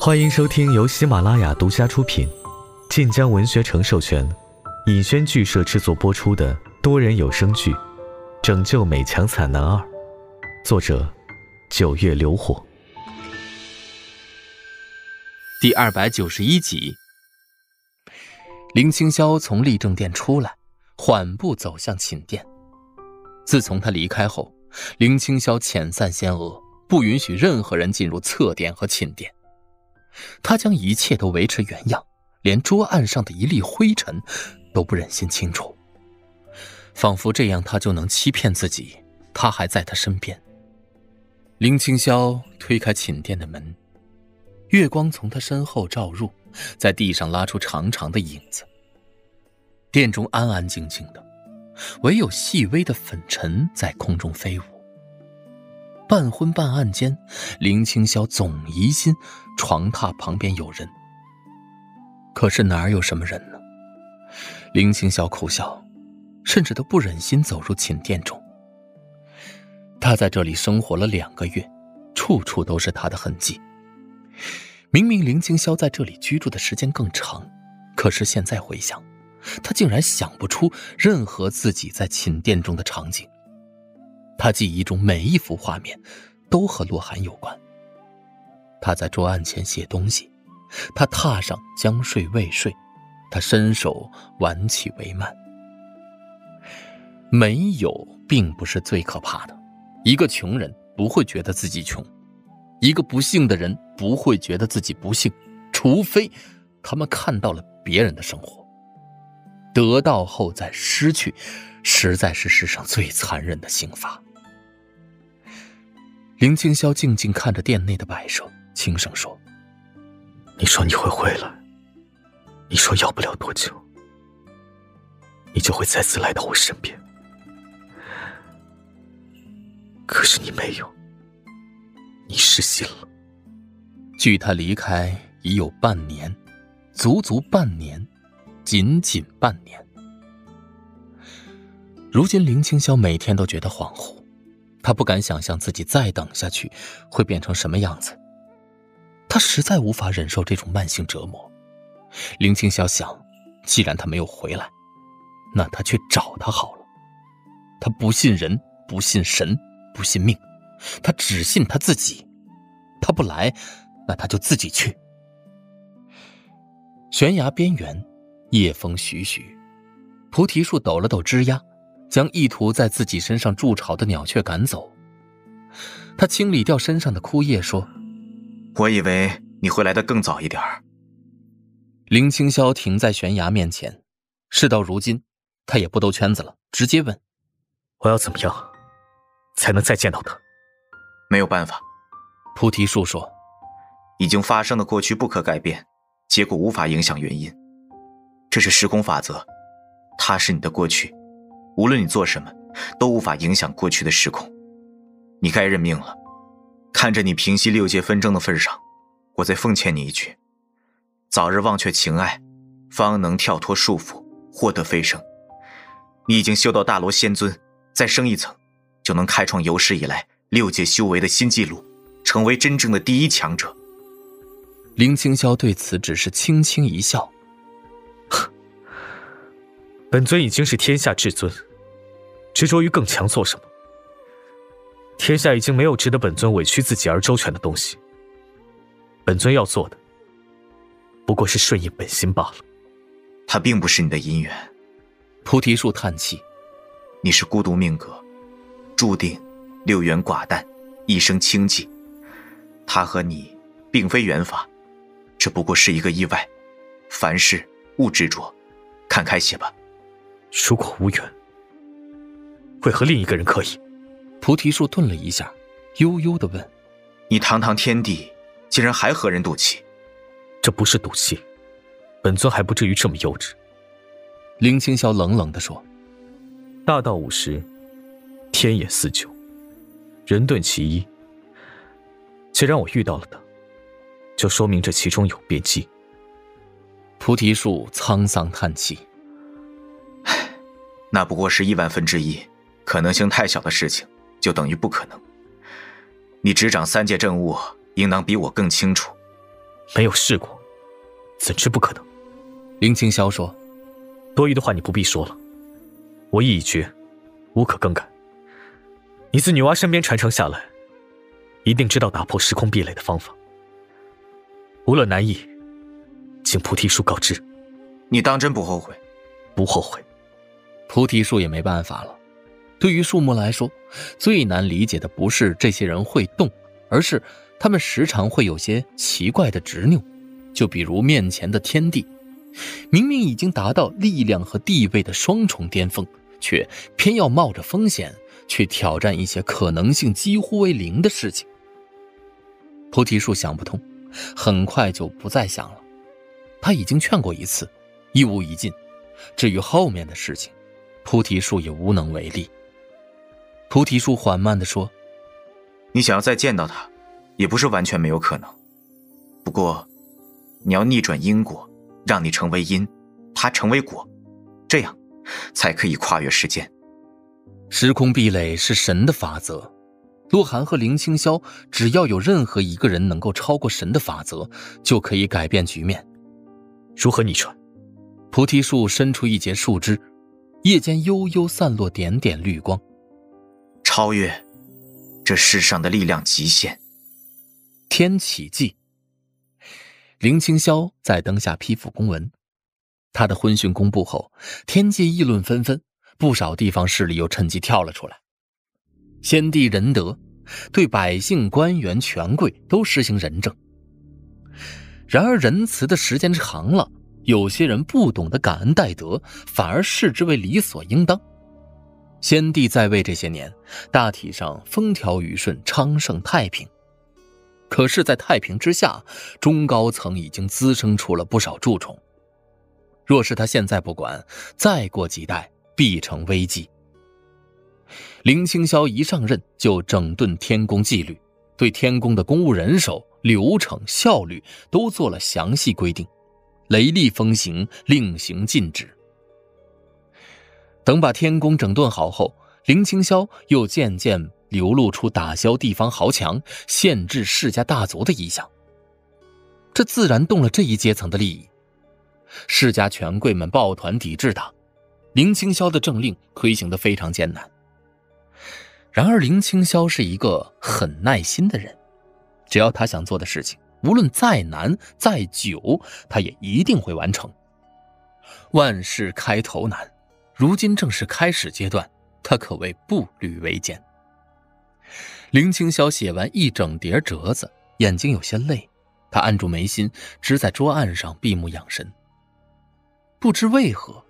欢迎收听由喜马拉雅独家出品、晋江文学城授权、尹轩剧社制作播出的多人有声剧《拯救美强惨男二》，作者：九月流火，第二百九十一集。林清霄从立正殿出来，缓步走向寝殿。自从他离开后，林清霄遣散仙娥，不允许任何人进入侧殿和寝殿。他将一切都维持原样，连桌案上的一粒灰尘都不忍心清除，仿佛这样他就能欺骗自己，他还在他身边。林清霄推开寝殿的门，月光从他身后照入，在地上拉出长长的影子。殿中安安静静的，唯有细微的粉尘在空中飞舞。半昏半暗间，林清霄总疑心床榻旁边有人。可是哪儿有什么人呢？林清霄苦笑，甚至都不忍心走入寝殿中。他在这里生活了两个月，处处都是他的痕迹。明明林清霄在这里居住的时间更长，可是现在回想，他竟然想不出任何自己在寝殿中的场景。他记忆中每一幅画面，都和洛寒有关。他在桌案前写东西，他踏上将睡未睡，他伸手挽起帷幔。没有并不是最可怕的，一个穷人不会觉得自己穷，一个不幸的人不会觉得自己不幸，除非他们看到了别人的生活。得到后再失去，实在是世上最残忍的刑罚。林清霄静静看着店内的摆设，轻声说：“你说你会回来，你说要不了多久，你就会再次来到我身边。可是你没有，你失信了。距他离开已有半年，足足半年，仅仅半年。如今林清霄每天都觉得恍惚。”他不敢想象自己再等下去会变成什么样子。他实在无法忍受这种慢性折磨。林青霄想，既然他没有回来，那他去找他好了。他不信人，不信神，不信命，他只信他自己。他不来，那他就自己去。悬崖边缘，夜风徐徐，菩提树抖了抖枝桠。将意图在自己身上筑巢的鸟雀赶走。他清理掉身上的枯叶，说：“我以为你会来的更早一点。”林清霄停在悬崖面前，事到如今，他也不兜圈子了，直接问：“我要怎么样，才能再见到他？”没有办法，菩提树说：“已经发生的过去不可改变，结果无法影响原因，这是时空法则，它是你的过去。”无论你做什么，都无法影响过去的时空。你该认命了。看着你平息六界纷争的份上，我再奉劝你一句：早日忘却情爱，方能跳脱束缚，获得飞升。你已经修到大罗仙尊，再升一层，就能开创有史以来六界修为的新纪录，成为真正的第一强者。林清霄对此只是轻轻一笑：“本尊已经是天下至尊。”执着于更强做什么？天下已经没有值得本尊委屈自己而周全的东西。本尊要做的，不过是顺应本心罢了。他并不是你的姻缘。菩提树叹气：“你是孤独命格，注定六缘寡淡，一生清寂。他和你并非缘法，只不过是一个意外。凡事勿执着，看开些吧。如果无缘。”会和另一个人可以？菩提树顿了一下，悠悠的问：“你堂堂天帝，竟然还和人赌气？这不是赌气，本尊还不至于这么幼稚。”林清霄冷冷的说：“大道五十，天也四九，人遁其一。既然我遇到了他，就说明这其中有变机。”菩提树沧桑叹气：“唉，那不过是亿万分之一。”可能性太小的事情，就等于不可能。你执掌三界政务，应当比我更清楚。没有试过，怎知不可能？林青霄说：“多余的话你不必说了，我意已决，无可更改。你自女娲身边传承下来，一定知道打破时空壁垒的方法。无论难易，请菩提树告知。你当真不后悔？不后悔。菩提树也没办法了。对于树木来说，最难理解的不是这些人会动，而是……”他们时常会有些奇怪的执拗，就比如面前的天地，明明已经达到力量和地位的双重巅峰，却偏要冒着风险去挑战一些可能性几乎为零的事情。菩提树想不通，很快就不再想了。他已经劝过一次，一无一尽。至于后面的事情，菩提树也无能为力。菩提树缓慢地说：“你想要再见到他？”也不是完全没有可能，不过，你要逆转因果，让你成为因，他成为果，这样，才可以跨越时间。时空壁垒是神的法则，洛寒和林清霄，只要有任何一个人能够超过神的法则，就可以改变局面。如何逆转？菩提树伸出一截树枝，夜间悠悠散落点点绿光。超越，这世上的力量极限。天启记。林清霄在灯下批复公文，他的婚讯公布后，天界议论纷纷，不少地方势力又趁机跳了出来。先帝仁德，对百姓、官员、权贵都实行仁政。然而仁慈的时间长了，有些人不懂得感恩戴德，反而视之为理所应当。先帝在位这些年，大体上风调雨顺，昌盛太平。可是，在太平之下，中高层已经滋生出了不少蛀虫。若是他现在不管，再过几代必成危机。林清霄一上任就整顿天宫纪律，对天宫的公务人手、流程、效率都做了详细规定，雷厉风行，令行禁止。等把天宫整顿好后，林清霄又渐渐。流露出打消地方豪强、限制世家大族的意向，这自然动了这一阶层的利益。世家权贵们抱团抵制他，林清霄的政令推行的非常艰难。然而，林清霄是一个很耐心的人，只要他想做的事情，无论再难再久，他也一定会完成。万事开头难，如今正是开始阶段，他可谓步履维艰。林青霄写完一整叠折子，眼睛有些累，他按住眉心，支在桌案上闭目养神。不知为何，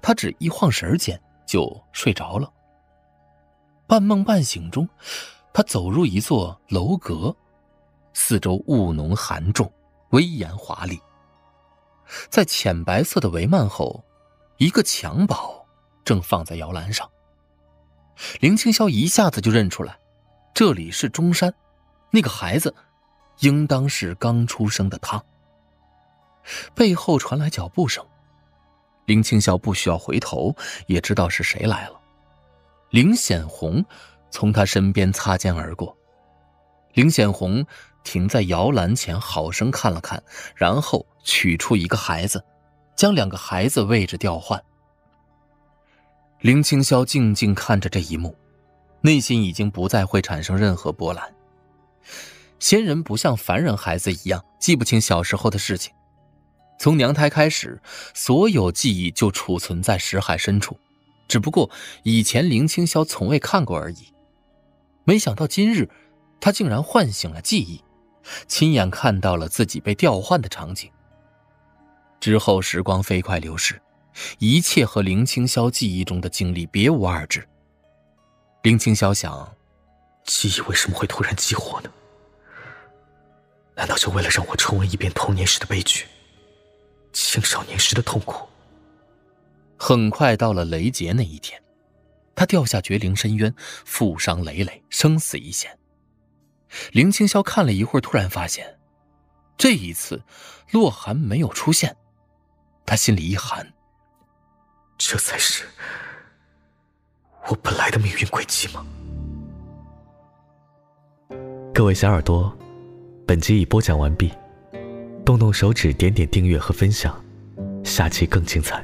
他只一晃神间就睡着了。半梦半醒中，他走入一座楼阁，四周雾浓寒重，威严华丽。在浅白色的帷幔后，一个襁褓正放在摇篮上。林青霄一下子就认出来。这里是中山，那个孩子，应当是刚出生的他。背后传来脚步声，林青霄不需要回头也知道是谁来了。林显红从他身边擦肩而过，林显红停在摇篮前，好生看了看，然后取出一个孩子，将两个孩子位置调换。林青霄静静看着这一幕。内心已经不再会产生任何波澜。仙人不像凡人孩子一样记不清小时候的事情，从娘胎开始，所有记忆就储存在识海深处，只不过以前林青霄从未看过而已。没想到今日，他竟然唤醒了记忆，亲眼看到了自己被调换的场景。之后时光飞快流逝，一切和林青霄记忆中的经历别无二致。林青霄想，记忆为什么会突然激活呢？难道就为了让我重温一遍童年时的悲剧，青少年时的痛苦？很快到了雷劫那一天，他掉下绝灵深渊，负伤累累，生死一线。林青霄看了一会儿，突然发现，这一次洛寒没有出现，他心里一寒，这才是。我本来的命运轨迹吗？各位小耳朵，本集已播讲完毕，动动手指，点点订阅和分享，下期更精彩。